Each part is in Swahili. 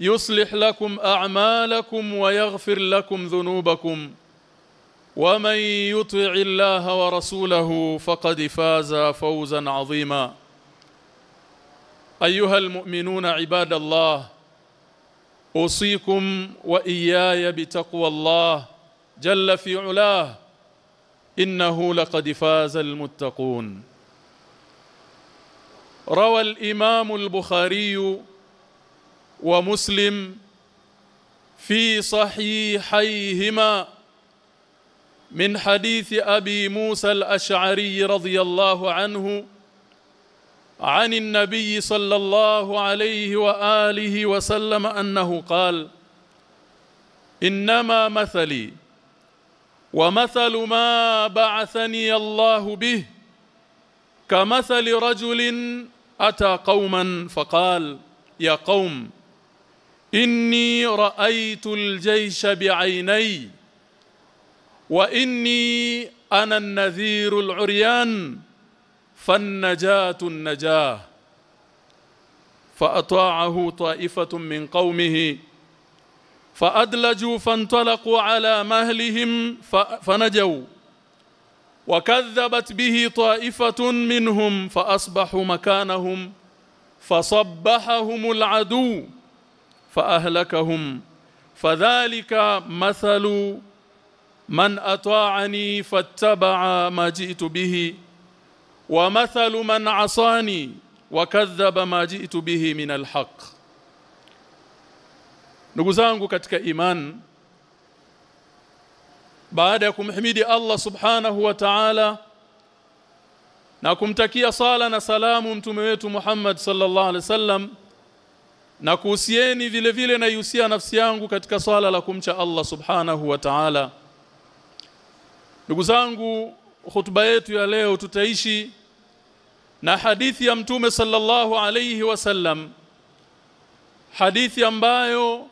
يصلح لكم أعمالكم ويغفر لكم ذنوبكم. ومن يطع الله ورسوله فقد فاز فوزا عظيما. أيها المؤمنون عباد الله أوصيكم وإياي بتقوى الله جل في علاه. إنه لقد فاز المتقون. روى الإمام البخاري ومسلم في صحيحيهما من حديث أبي موسى الأشعري رضي الله عنه عن النبي صلى الله عليه وآله وسلم أنه قال إنما مثلي ومثل ما بعثني الله به كمثل رجل أتى قوما فقال يا قوم إني رأيت الجيش بعيني وإني أنا النذير العريان فالنجاة النجاة. فأطاعه طائفة من قومه فأدلجوا فانطلقوا على مهلهم فنجوا. وكذبت به طائفة منهم فأصبحوا مكانهم فصبحهم العدو. فاهلكهم فذلك مثل من اطاعني فاتبع ما جئت به ومثل من عصاني وكذب ما جئت به من الحق ndugu zangu katika iman baada ya kumhimidi Allah subhanahu wa ta'ala na kumtakia sala na salamu mtume wetu Muhammad sallallahu alaihi wasallam na kuhusieni vile vile na yusia nafsi yangu katika swala la kumcha Allah subhanahu wa ta'ala. Ndugu zangu hutuba yetu ya leo tutaishi na hadithi ya mtume sallallahu alayhi wasallam hadithi ambayo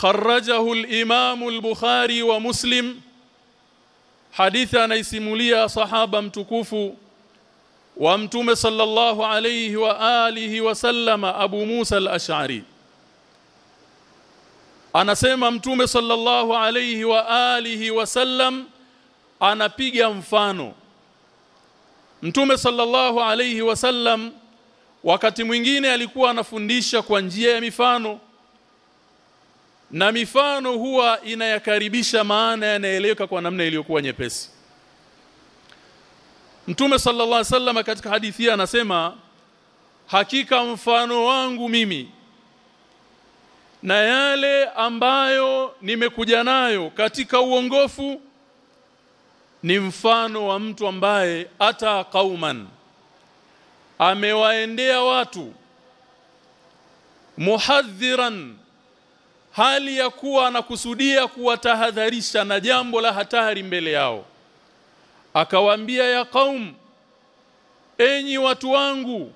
kharajahu al-Imam al-Bukhari wa Muslim. Hadithi anaisimulia sahaba mtukufu wa mtume sallallahu alayhi wa alihi wasallam Abu Musa al-Ash'ari. Anasema mtume sallallahu alayhi wa alihi wasallam anapiga mfano. Mtume sallallahu alayhi wasallam wakati mwingine alikuwa anafundisha kwa njia ya mifano. Na mifano huwa inayakaribisha maana yanaeleweka kwa namna iliyokuwa nyepesi Mtume sallallahu alaihi wasallam katika hadithi anasema hakika mfano wangu mimi na yale ambayo nimekuja nayo katika uongofu ni mfano wa mtu ambaye ata kauman amewaendea watu muhadhiran hali ya kuwa anakusudia kuwatahadharisha na jambo la hatari mbele yao akawaambia ya qaum enyi watu wangu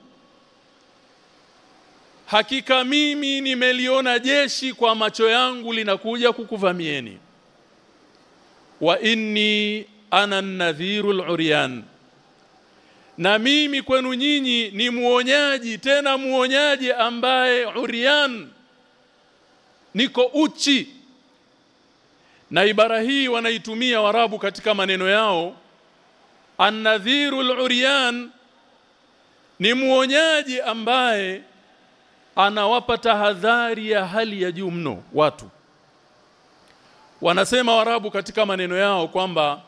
hakika mimi nimeliona jeshi kwa macho yangu linakuja kukuvamieni. Wa inni ana nadhirul uryan na mimi kwenu nyinyi ni muonyaji tena muonyaji ambaye uryan niko uchi. Na ibara hii wanaitumia warabu katika maneno yao an-nadhirul uryan ni muonyaji ambaye anawapa tahadhari ya hali ya juu mno watu. Wanasema warabu katika maneno yao kwamba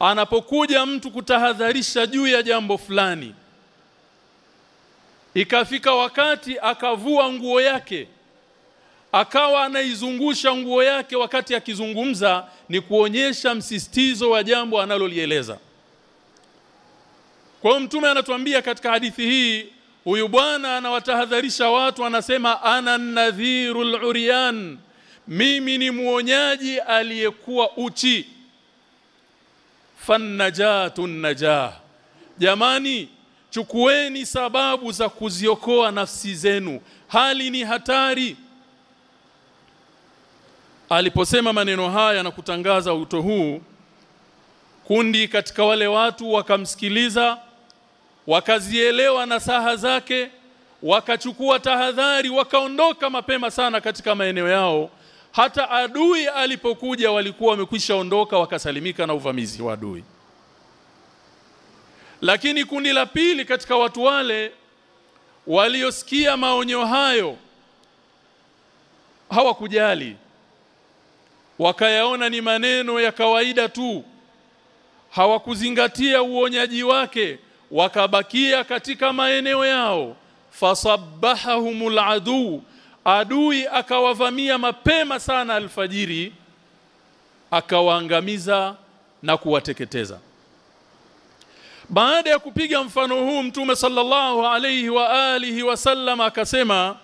anapokuja mtu kutahadharisha juu ya jambo fulani ikafika wakati akavua nguo yake akawa anaizungusha nguo yake wakati akizungumza ni kuonyesha msistizo wa jambo analolieleza kwa hiyo mtume anatuambia katika hadithi hii huyu bwana anawatahadharisha watu anasema ana nadhirul uryan mimi ni muonyaji aliyekuwa uchi. Fannajatun najah jamani chukueni sababu za kuziokoa nafsi zenu. Hali ni hatari. Aliposema maneno haya na kutangaza uto huu kundi katika wale watu wakamsikiliza wakazielewa na saha zake wakachukua tahadhari wakaondoka mapema sana katika maeneo yao. Hata adui alipokuja walikuwa wamekwisha ondoka wakasalimika na uvamizi wa adui. Lakini kundi la pili katika watu wale waliosikia maonyo hayo hawakujali. Wakayaona ni maneno ya kawaida tu. Hawakuzingatia uonyaji wake wakabakia katika maeneo yao. Fasabbahahumul adu adui akawavamia mapema sana alfajiri akawaangamiza na kuwateketeza. Baada ya kupiga mfano huu mtume sallallahu alayhi wa alihi wasallam akasema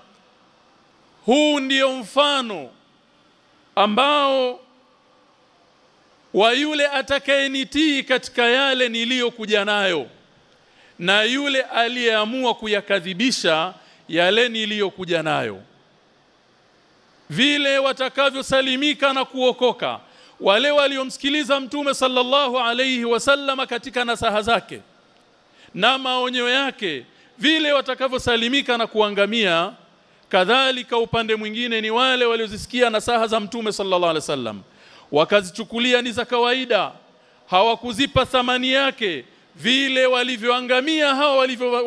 huu ndiyo mfano ambao wa yule atakayenitii katika yale niliyokuja nayo na yule aliyeamua kuyakadhibisha yale niliyokuja nayo. Vile watakavyosalimika na kuokoka wale waliomsikiliza mtume sallallahu alayhi wasallam katika nasaha zake na maonyo yake vile watakavyosalimika na kuangamia kadhalika upande mwingine ni wale waliozisikia nasaha za mtume sallallahu alaihi wasallam. Wakazichukulia ni za kawaida hawakuzipa thamani yake vile walivyoangamia hawa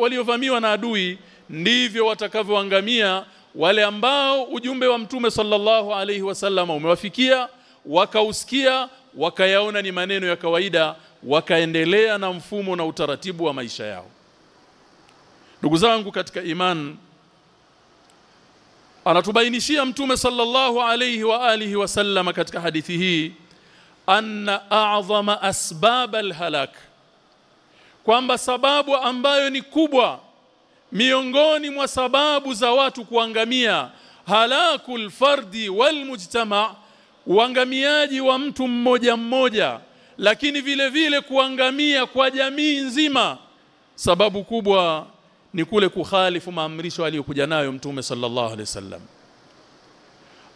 waliovamiwa na adui ndivyo watakavyoangamia wale ambao ujumbe wa mtume sallallahu alaihi wasallam umewafikia wakausikia wakayaona ni maneno ya kawaida wakaendelea na mfumo na utaratibu wa maisha yao. Ndugu zangu katika iman anatubainishia mtume sallallahu alayhi wa alihi wasallam katika hadithi hii anna a'zama asbab alhalak kwamba sababu ambayo ni kubwa miongoni mwa sababu za watu kuangamia halakul fardi wal mujtama uangamiaji wa mtu mmoja mmoja lakini vile vile kuangamia kwa jamii nzima. Sababu kubwa ni kule kukhalifu maamrisho aliyokuja nayo mtume sallallahu alaihi wasallam.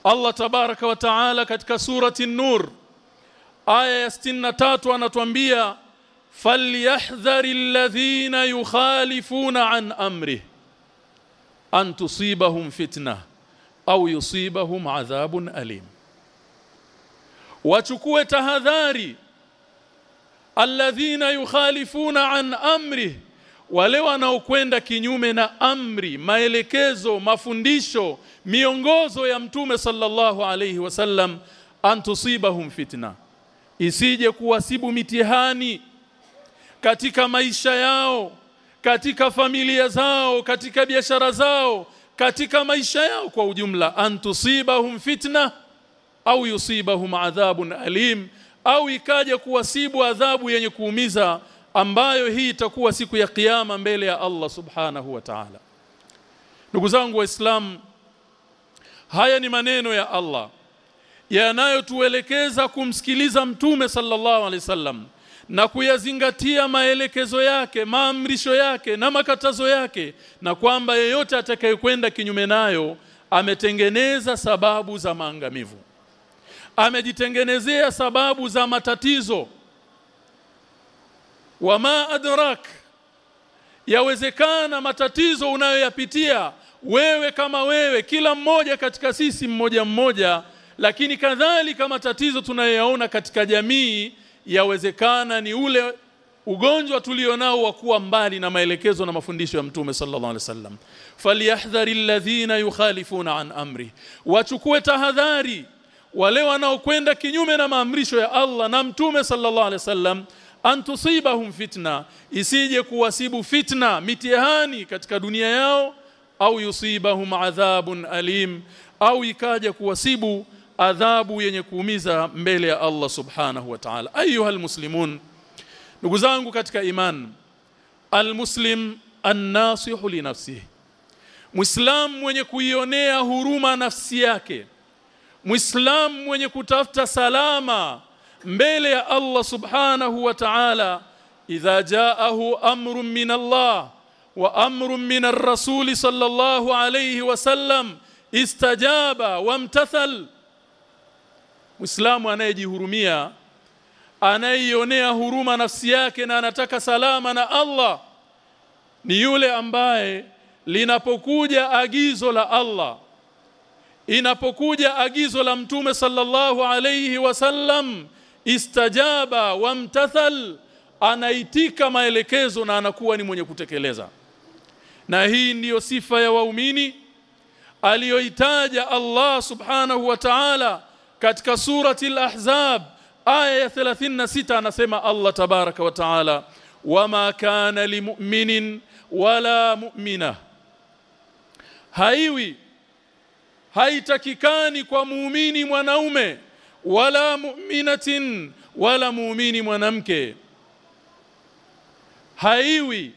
Allah tabaraka wa taala katika surati nur aya ya 63 anatuambia falyahdhari alladhina yukhalifuna an amri an tusibahum fitna au yusibahum adhabun alim wachukue tahadhari alladhina yukhalifuna an amri wale wanaokwenda kinyume na amri maelekezo mafundisho miongozo ya mtume sallallahu alayhi wasallam antusibahum fitna isije kuwasibu mitihani katika maisha yao katika familia zao katika biashara zao katika maisha yao kwa ujumla. Antusibahum fitna au yusibahum adhabun alim au ikaja kuwasibu adhabu yenye kuumiza ambayo hii itakuwa siku ya kiyama mbele ya Allah subhanahu wa ta'ala. Ndugu zangu waislamu haya ni maneno ya Allah yanayotuelekeza kumsikiliza mtume sallallahu alaihi wasallam na kuyazingatia maelekezo yake maamrisho yake na makatazo yake na kwamba yeyote atakayekwenda kinyume nayo ametengeneza sababu za maangamivu. Amejitengenezea sababu za matatizo. Wama adrak yawezekana matatizo unayoyapitia wewe kama wewe kila mmoja katika sisi mmoja mmoja lakini kadhalika matatizo tunayoyaona katika jamii yawezekana ni ule ugonjwa tulionao wa kuwa mbali na maelekezo na mafundisho ya mtume sallallahu alaihi wasallam. Falyahdhari ladhina yukhalifuna an amri. Wachukue tahadhari wale wanaokwenda kinyume na maamrisho ya Allah na mtume sallallahu alaihi wasallam antusibahum fitna isije kuwasibu fitna mitihani katika dunia yao au yusibahum adhabun alim au ikaja kuwasibu adhabu yenye kuumiza mbele ya Allah subhanahu wa ta'ala. Ayuhal muslimun ndugu zangu katika iman almuslim annasihu li nafsihi. Muislam mwenye kuionea huruma nafsi yake muislamu mwenye kutafuta salama mbele ya Allah subhanahu wa ta'ala idha jaahu amrun min Allah wa amrun min ar-rasul sallallahu alayhi wasallam istajaba wamtathal muislamu anayejihurumia anayeionea huruma nafsi yake na anataka salama na Allah ni yule ambaye linapokuja agizo la Allah inapokuja agizo la mtume sallallahu alayhi wasallam istajaba wamtathal anaitika maelekezo na anakuwa ni mwenye kutekeleza. Na hii ndiyo sifa ya waumini aliyoitaja Allah subhanahu wa ta'ala katika surati al-ahzab aya ya 36 anasema Allah tabaraka wa ta'ala wama kana limu'minin wala mu'mina. Haiwi haitakikani kwa muumini mwanaume wala mu'minatin wala muumini mwanamke. Haiwi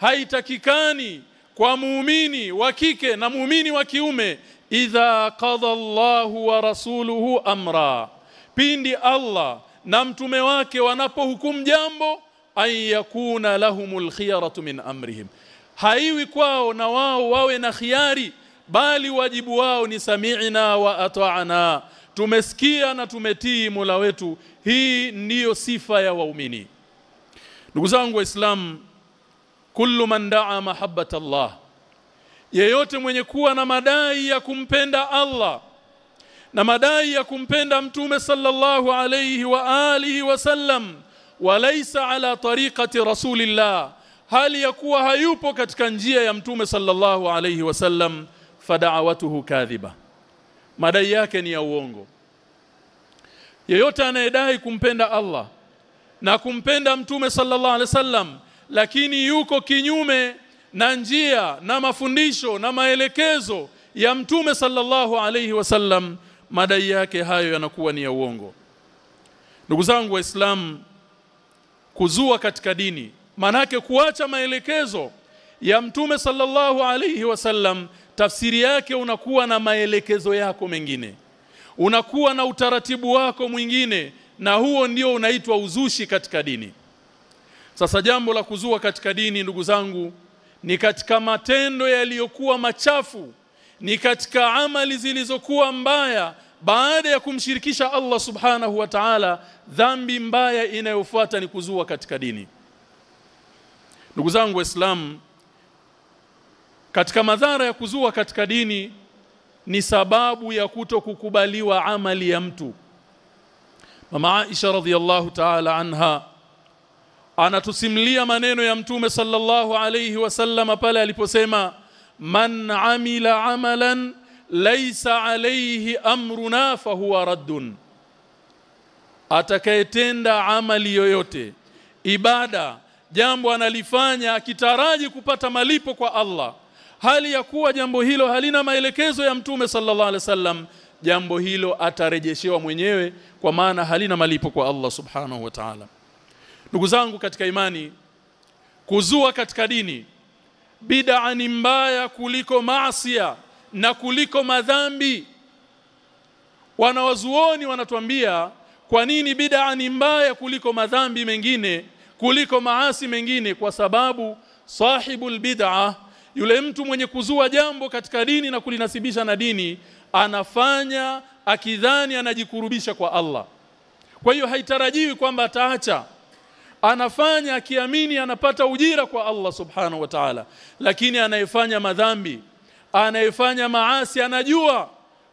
haitakikani kwa muumini wa kike na muumini wa kiume idha qada Allahu wa rasuluhu amra. Pindi Allah na mtume wake wanapohukumu jambo ay yakuna lahumul khiyaratu min amrihim. Haiwi kwao na wao wawe na khiari bali wajibu wao ni sami'na wa ata'na. Tumesikia na tumetii Mola wetu. Hii ndiyo sifa ya waumini. Ndugu zangu waislamu kullu man daa mahabbata Allah yeyote mwenye kuwa na madai ya kumpenda Allah na madai ya kumpenda mtume sallallahu alayhi wa alihi wasallam walaysa ala tariqati rasulillah hali ya kuwa hayupo katika njia ya mtume sallallahu alayhi wasallam fada'awatuhu kadhiba. Madai yake ni ya uongo. Yeyote anayedai kumpenda Allah na kumpenda mtume sallallahu alaihi wasallam lakini yuko kinyume na njia na mafundisho na maelekezo ya mtume sallallahu alaihi wasallam madai yake hayo yanakuwa ni ya uongo. Ndugu zangu waislamu kuzua katika dini manake kuacha maelekezo ya mtume sallallahu alaihi wasallam tafsiri yake unakuwa na maelekezo yako mengine. Unakuwa na utaratibu wako mwingine na huo ndio unaitwa uzushi katika dini. Sasa jambo la kuzua katika dini ndugu zangu ni katika matendo yaliyokuwa machafu ni katika amali zilizokuwa mbaya baada ya kumshirikisha Allah subhanahu wa ta'ala dhambi mbaya inayofuata ni kuzua katika dini. Ndugu zangu waislamu katika madhara ya kuzua katika dini ni sababu ya kuto kukubaliwa amali ya mtu. Mama Aisha radhiallahu ta'ala anha anatusimulia maneno ya mtume sallallahu alayhi wasallam pale aliposema man amila amalan laysa alayhi amruna fa huwa raddun. Atakayetenda amali yoyote ibada jambo analifanya akitaraji kupata malipo kwa Allah hali ya kuwa jambo hilo halina maelekezo ya mtume sallallahu alaihi wasallam jambo hilo atarejeshewa mwenyewe kwa maana halina malipo kwa Allah subhanahu wa ta'ala ndugu zangu katika imani kuzua katika dini bid'a ni mbaya kuliko maasiya na kuliko madhambi. Wanawazuoni wanatuambia kwa nini bid'a ni mbaya kuliko madhambi mengine kuliko maasi mengine? Kwa sababu sahibul bid'a yule mtu mwenye kuzua jambo katika dini na kulinasibisha na dini anafanya akidhani anajikurubisha kwa Allah. Kwa hiyo haitarajiwi kwamba ataacha anafanya akiamini anapata ujira kwa Allah subhanahu wa ta'ala. Lakini anayefanya madhambi anayefanya maasi anajua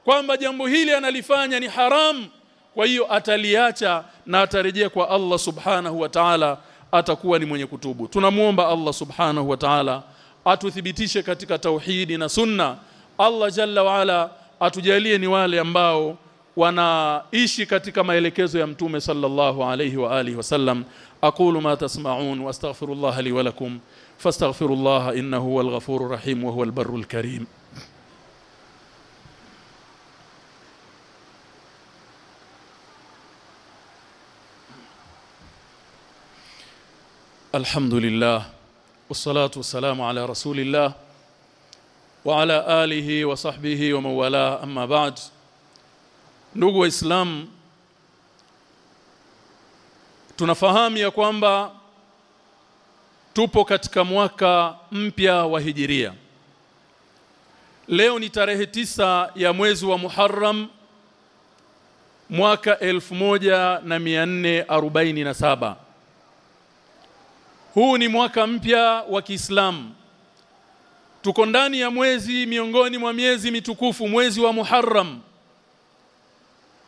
kwamba jambo hili analifanya ni haram. Kwa hiyo ataliacha na atarejea kwa Allah subhanahu wa ta'ala atakuwa ni mwenye kutubu. Tunamuomba Allah subhanahu wa ta'ala atuthibitishe katika tauhidi na sunna. Allah jalla wa ala atujalie ni wale ambao wanaishi katika maelekezo ya mtume sallallahu alayhi wa alihi wasallam aqulu ma tasma'un wastaghfirullah li wa lakum fastaghfirullah innahu huwal ghafurur rahim wa huwal barrul karim الحمد لله والصلاة والسلام على رسول الله وعلى آله وصحبه ومن والاه أما بعد ndugu waislamu tunafahamu ya kwamba tupo katika mwaka mpya wa hijiria. Leo ni tarehe tisa ya mwezi wa Muharram mwaka 1447 huu ni mwaka mpya wa Kiislamu. Tuko ndani ya mwezi miongoni mwa miezi mitukufu mwezi wa Muharram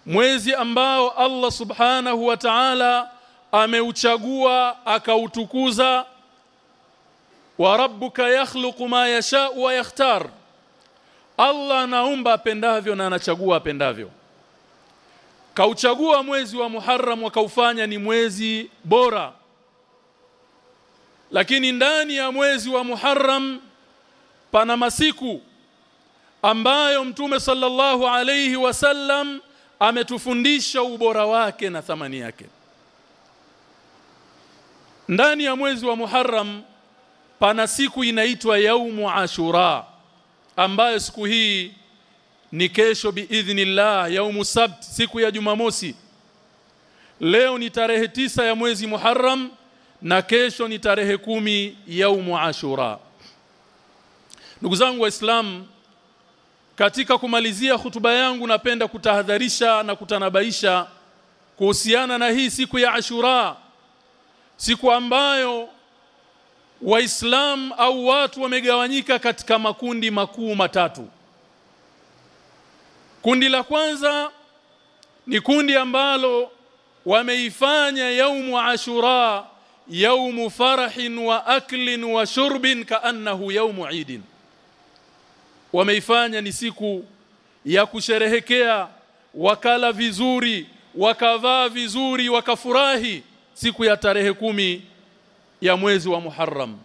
mwezi ambao Allah subhanahu wa ta'ala ameuchagua akautukuza. Wa rabbuka yakhluqu ma yasha wa yakhtar. Allah anaumba apendavyo na anachagua apendavyo. Kauchagua mwezi wa Muharram wakaufanya ni mwezi bora. Lakini ndani ya mwezi wa Muharram pana masiku ambayo mtume sallallahu alayhi wasallam ametufundisha ubora wake na thamani yake. Ndani ya mwezi wa Muharram pana siku inaitwa yaumu Ashura ambayo siku hii ni kesho biidhnillah yaumu sabt siku ya Jumamosi. Leo ni tarehe tisa ya mwezi Muharram na kesho ni tarehe kumi yaumu Ashura. Ndugu zangu waislamu katika kumalizia hutuba yangu napenda kutahadharisha na kutanabaisha kuhusiana na hii siku ya Ashura siku ambayo waislam au watu wamegawanyika katika makundi makuu matatu. Kundi la kwanza ni kundi ambalo wameifanya yaumu ashura yaumu farahin wa aklin wa shurbin kaannahu yaumu idin wameifanya ni siku ya kusherehekea wakala vizuri wakavaa vizuri wakafurahi siku ya tarehe kumi ya mwezi wa Muharram.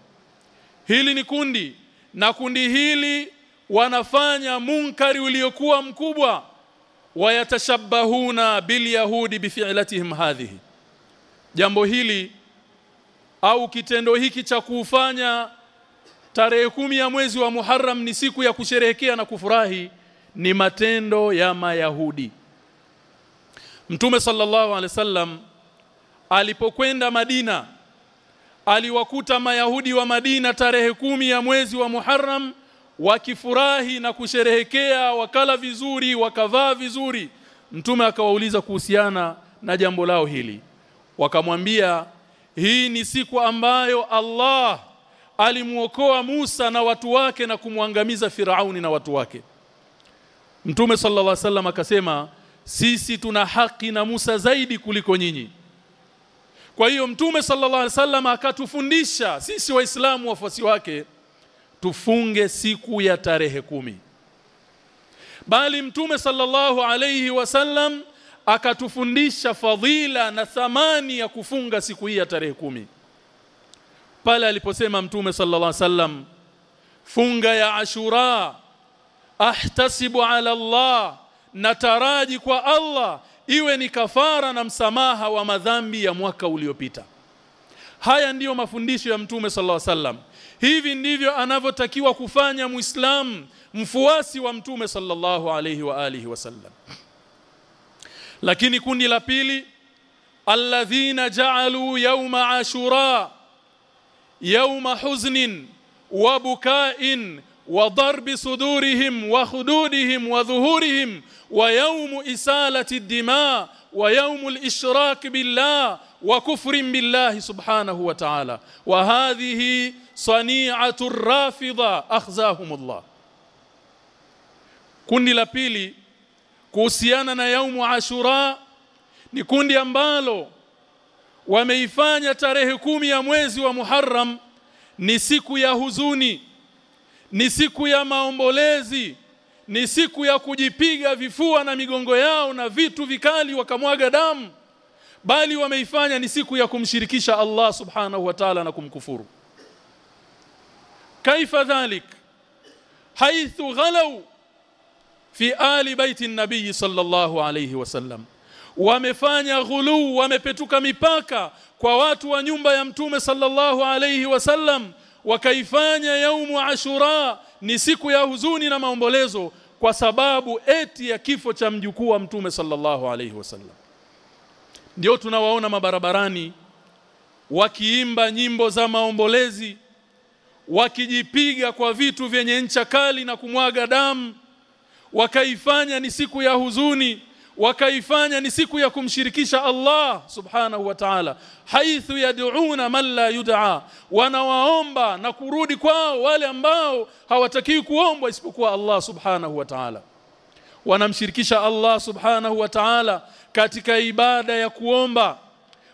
Hili ni kundi na kundi hili wanafanya munkari uliokuwa mkubwa wayatashabahuna bilyahudi bifi'latihim hadhihi. Jambo hili au kitendo hiki cha kufanya tarehe kumi ya mwezi wa Muharram ni siku ya kusherehekea na kufurahi ni matendo ya mayahudi. Mtume sallallahu alaihi wasallam alipokwenda Madina aliwakuta mayahudi wa Madina tarehe kumi ya mwezi wa Muharram wakifurahi na kusherehekea wakala vizuri wakavaa vizuri. Mtume akawauliza kuhusiana na jambo lao hili. Wakamwambia hii ni siku ambayo Allah alimuokoa Musa na watu wake na kumwangamiza Firauni na watu wake. Mtume sallallahu alaihi wasallam akasema sisi tuna haki na Musa zaidi kuliko nyinyi. Kwa hiyo Mtume sallallahu alaihi wasallam akatufundisha sisi waislamu wafuasi wake tufunge siku ya tarehe kumi. Bali Mtume sallallahu alaihi wasallam akatufundisha fadhila na thamani ya kufunga siku hii ya tarehe kumi pale aliposema Mtume sallallahu alaihi wasallam funga ya Ashura ahtasibu ala Allah nataraji kwa Allah iwe ni kafara na msamaha wa madhambi ya mwaka uliopita. Haya ndiyo mafundisho ya mtume sallallahu alaihi wasallam. Hivi ndivyo anavyotakiwa kufanya muislam mfuasi wa mtume sallallahu alaihi wa alihi wasallam. Lakini kundi la pili alladhina ja'alu yawma ashura yawma huznin wa bukain wa darbi sudurihim wa khududihim wa dhuhurihim wa yawmu isalati ad-dima wa yawmu al-ishrak billah wa kufrin billahi subhanahu wa ta'ala wa hadhihi sani'atu ar-rafidha akhzahumullah kundi la pili kuhusiana na yaumu ashura ni kundi ambalo wameifanya tarehe kumi ya mwezi wa Muharram ni siku ya huzuni ni siku ya maombolezi ni siku ya kujipiga vifua na migongo yao na vitu vikali wakamwaga damu bali wameifanya ni siku ya kumshirikisha Allah subhanahu wa ta'ala na kumkufuru. Kaifa dhalik? Haithu ghalau fi ali baiti nabii sallallahu alayhi wasallam wamefanya ghulu wamepetuka mipaka kwa watu wa nyumba ya mtume sallallahu alayhi wasallam wakaifanya yaumu ashura ni siku ya huzuni na maombolezo kwa sababu eti ya kifo cha mjukuu wa mtume sallallahu alayhi wasallam. Ndio tunawaona mabarabarani wakiimba nyimbo za maombolezi wakijipiga kwa vitu vyenye ncha kali na kumwaga damu wakaifanya ni siku ya huzuni wakaifanya ni siku ya kumshirikisha Allah subhanahu wa ta'ala haithu yad'una man la yud'a. Wanawaomba na kurudi kwao wale ambao hawatakiwi kuombwa isipokuwa Allah subhanahu wa ta'ala. Wanamshirikisha Allah subhanahu wa ta'ala katika ibada ya kuomba.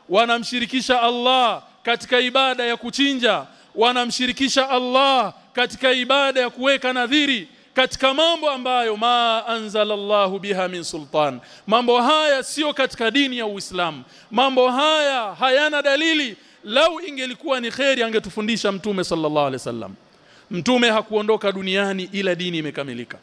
Wanamshirikisha Allah katika ibada ya kuchinja. Wanamshirikisha Allah katika ibada ya kuweka nadhiri katika mambo ambayo ma anzalallahu biha min sultan. Mambo haya sio katika dini ya Uislamu. Mambo haya hayana dalili. Lau ingelikuwa ni kheri angetufundisha mtume sallallahu alaihi wasallam. Mtume hakuondoka duniani ila dini imekamilika.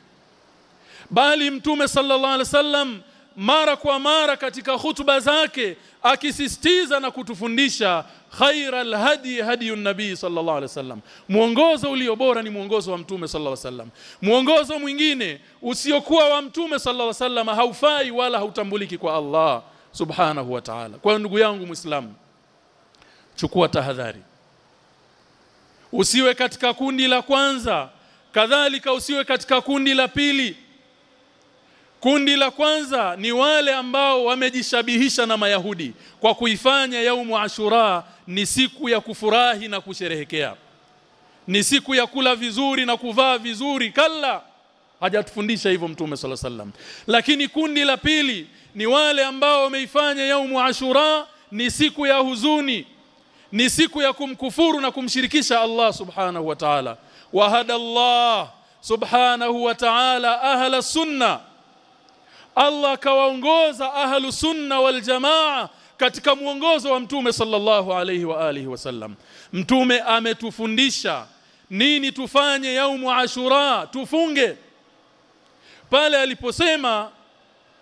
Bali mtume sallallahu alaihi wasallam mara kwa mara katika hutuba zake akisisitiza na kutufundisha khairal hadi hadi nabii sallallahu alaihi wasallam mwongozo ulio bora ni mwongozo wa mtume sallallahu alaihi wasallam mwongozo mwingine usiokuwa wa mtume sallallahu alaihi wasallam haufai wala hautambuliki kwa Allah subhanahu wa ta'ala. Kwa ndugu yangu muislamu chukua tahadhari. Usiwe katika kundi la kwanza kadhalika usiwe katika kundi la pili Kundi la kwanza ni wale ambao wamejishabihisha na Mayahudi kwa kuifanya yaumu Ashura ni siku ya kufurahi na kusherehekea. Ni siku ya kula vizuri na kuvaa vizuri kalla hajatufundisha hivyo Mtume sala sallam. Lakini kundi la pili ni wale ambao wameifanya yaumu Ashura ni siku ya huzuni. Ni siku ya kumkufuru na kumshirikisha Allah Subhanahu wa Ta'ala. Wahada Allah Subhanahu wa Ta'ala ahla sunnah Allah akawaongoza ahlu sunna wal jamaa katika mwongozo wa mtume sallallahu alayhi wa alihi wasallam mtume ametufundisha nini tufanye yaumu ashura tufunge. Pale aliposema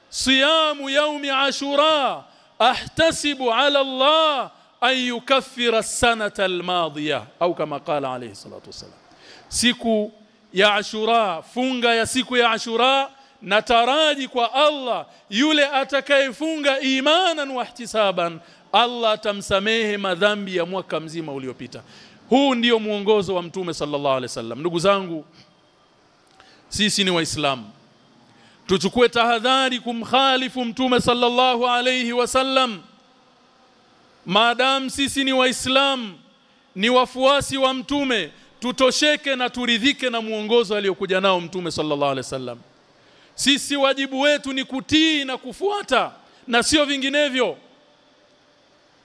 siyamu yaumi ashura ahtasibu ala Allah an yukaffira sanata almadhiya au kama qala alayhi salatu wasalam siku ya ashura funga ya siku ya ashura nataraji kwa Allah yule atakayefunga imanan wa ihtisaban Allah atamsamehe madhambi ya mwaka mzima uliopita. Huu ndiyo mwongozo wa mtume sallallahu alaihi wasallam. Ndugu zangu sisi ni waislamu. Tuchukue tahadhari kumkhalifu mtume sallallahu alaihi wasallam. Maadam sisi ni waislamu ni wafuasi wa mtume tutosheke na turidhike na mwongozo aliyokuja nao mtume sallallahu alaihi wasallam sisi wajibu wetu ni kutii na kufuata na sio vinginevyo.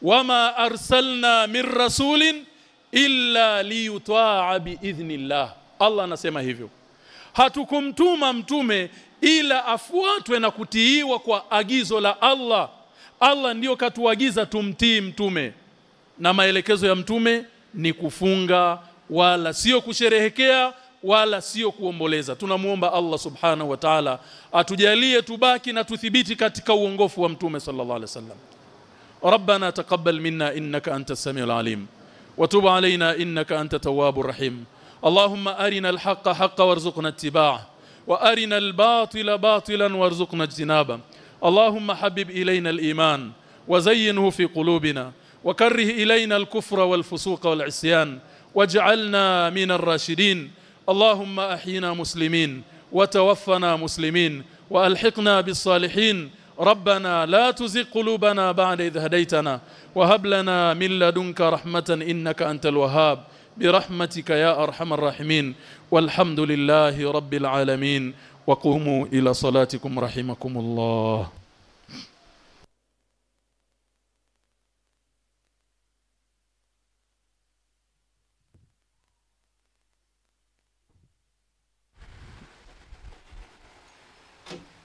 Wama arsalna min rasulin illa liyutaa biidhnillah. Allah anasema hivyo. Hatukumtuma mtume ila afuatwe na kutiiwa kwa agizo la Allah. Allah ndiyo katuagiza tumtii mtume. Na maelekezo ya mtume ni kufunga wala sio kusherehekea wala sio kuomboleza. Tunamuomba Allah subhanahu wa ta'ala atujalie tubaki na tuthibiti katika uongofu wa mtume sallallahu alaihi wasallam. ربنا تقبل منا انك انت السميع العليم وتب علينا انك انت التواب الرحيم اللهم ارنا الحق حقا وارزقنا اتباعه وارنا الباطل باطلا وارزقنا اجتنابه اللهم حبب الينا الايمان وزينه في قلوبنا وكره الينا الكفر والفسوق والعصيان واجعلنا من الراشدين اللهم أحينا مسلمين وتوفنا مسلمين وألحقنا بالصالحين ربنا لا تزغ قلوبنا بعد إذ هديتنا وهب لنا من لدنك رحمة إنك أنت الوهاب برحمتك يا أرحم الراحمين والحمد لله رب العالمين وقوموا إلى صلاتكم رحمكم الله